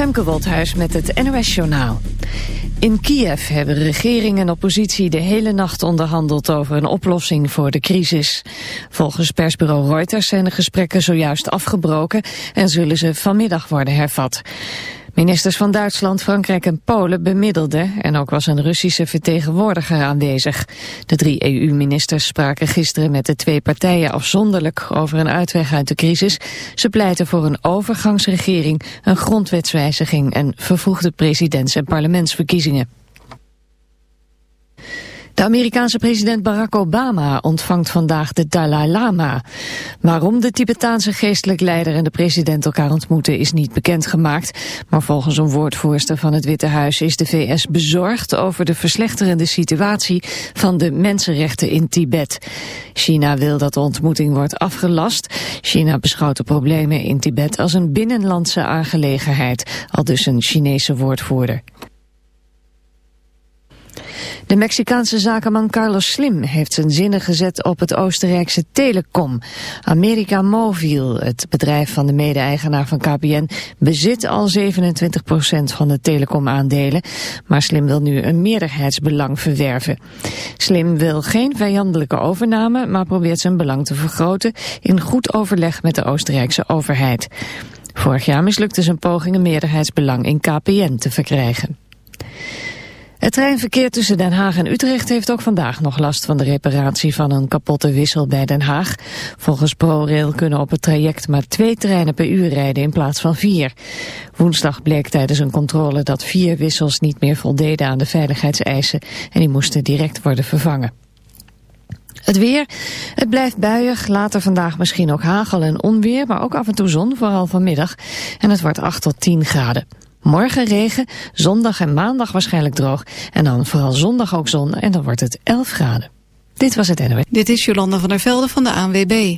Femke met het NOS Journaal. In Kiev hebben regering en oppositie de hele nacht onderhandeld over een oplossing voor de crisis. Volgens persbureau Reuters zijn de gesprekken zojuist afgebroken en zullen ze vanmiddag worden hervat. Ministers van Duitsland, Frankrijk en Polen bemiddelden en ook was een Russische vertegenwoordiger aanwezig. De drie EU-ministers spraken gisteren met de twee partijen afzonderlijk over een uitweg uit de crisis. Ze pleiten voor een overgangsregering, een grondwetswijziging en vervroegde presidents- en parlementsverkiezingen. De Amerikaanse president Barack Obama ontvangt vandaag de Dalai Lama. Waarom de Tibetaanse geestelijk leider en de president elkaar ontmoeten is niet bekendgemaakt. Maar volgens een woordvoerster van het Witte Huis is de VS bezorgd over de verslechterende situatie van de mensenrechten in Tibet. China wil dat de ontmoeting wordt afgelast. China beschouwt de problemen in Tibet als een binnenlandse aangelegenheid, al dus een Chinese woordvoerder. De Mexicaanse zakenman Carlos Slim heeft zijn zinnen gezet op het Oostenrijkse Telecom. America Mobil, het bedrijf van de mede-eigenaar van KPN, bezit al 27% van de telecomaandelen. Maar Slim wil nu een meerderheidsbelang verwerven. Slim wil geen vijandelijke overname, maar probeert zijn belang te vergroten in goed overleg met de Oostenrijkse overheid. Vorig jaar mislukte zijn poging een meerderheidsbelang in KPN te verkrijgen. Het treinverkeer tussen Den Haag en Utrecht heeft ook vandaag nog last van de reparatie van een kapotte wissel bij Den Haag. Volgens ProRail kunnen op het traject maar twee treinen per uur rijden in plaats van vier. Woensdag bleek tijdens een controle dat vier wissels niet meer voldeden aan de veiligheidseisen en die moesten direct worden vervangen. Het weer, het blijft buiig, later vandaag misschien ook hagel en onweer, maar ook af en toe zon, vooral vanmiddag. En het wordt 8 tot 10 graden. Morgen regen, zondag en maandag waarschijnlijk droog. En dan vooral zondag ook zon en dan wordt het 11 graden. Dit was het NOS. Dit is Jolanda van der Velde van de ANWB.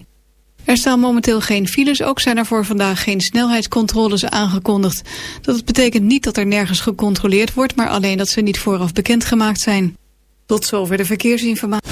Er staan momenteel geen files, ook zijn er voor vandaag geen snelheidscontroles aangekondigd. Dat betekent niet dat er nergens gecontroleerd wordt, maar alleen dat ze niet vooraf bekendgemaakt zijn. Tot zover de verkeersinformatie.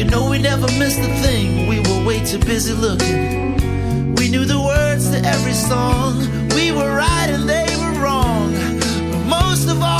You know we never missed a thing, we were way too busy looking. We knew the words to every song, we were right and they were wrong. But most of all,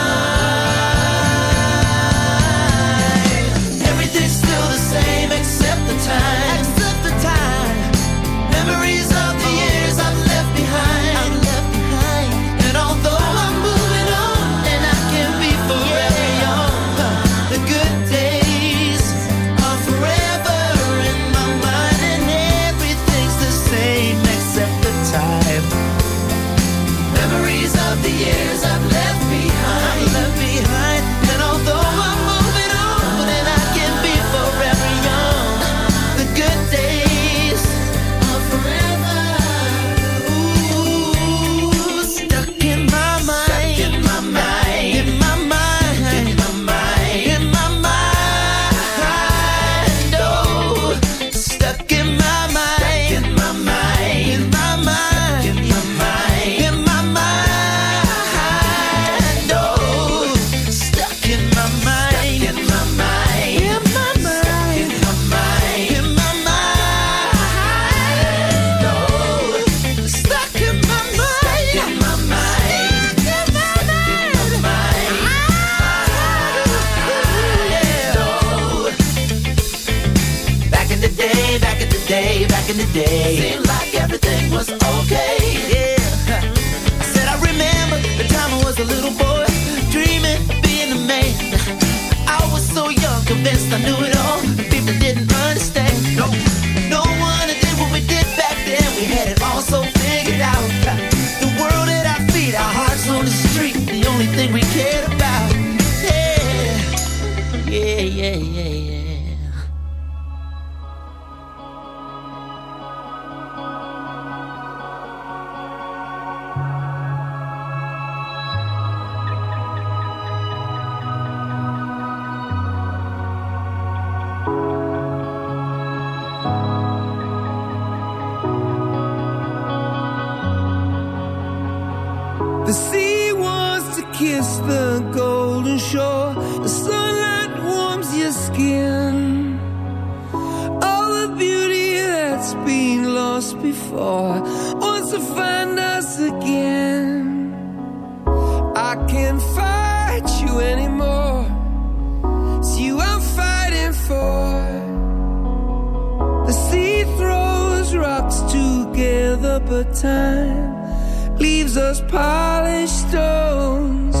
Leaves us polished stones.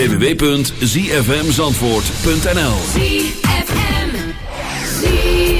www.zfmzandvoort.nl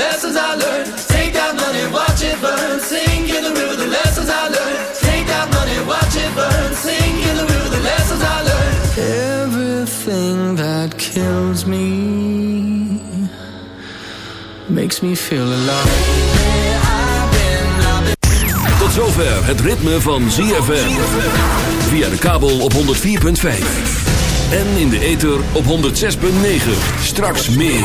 Lessons I learned. Take that money, watch it burn, sink in the river, the lessons I learned. Take that money, watch it burn, sink in the river, the lessons I learned. Everything that kills me makes me feel alive. Tot zover het ritme van ZFM. Via de kabel op 104.5. En in de ether op 106.9. Straks meer.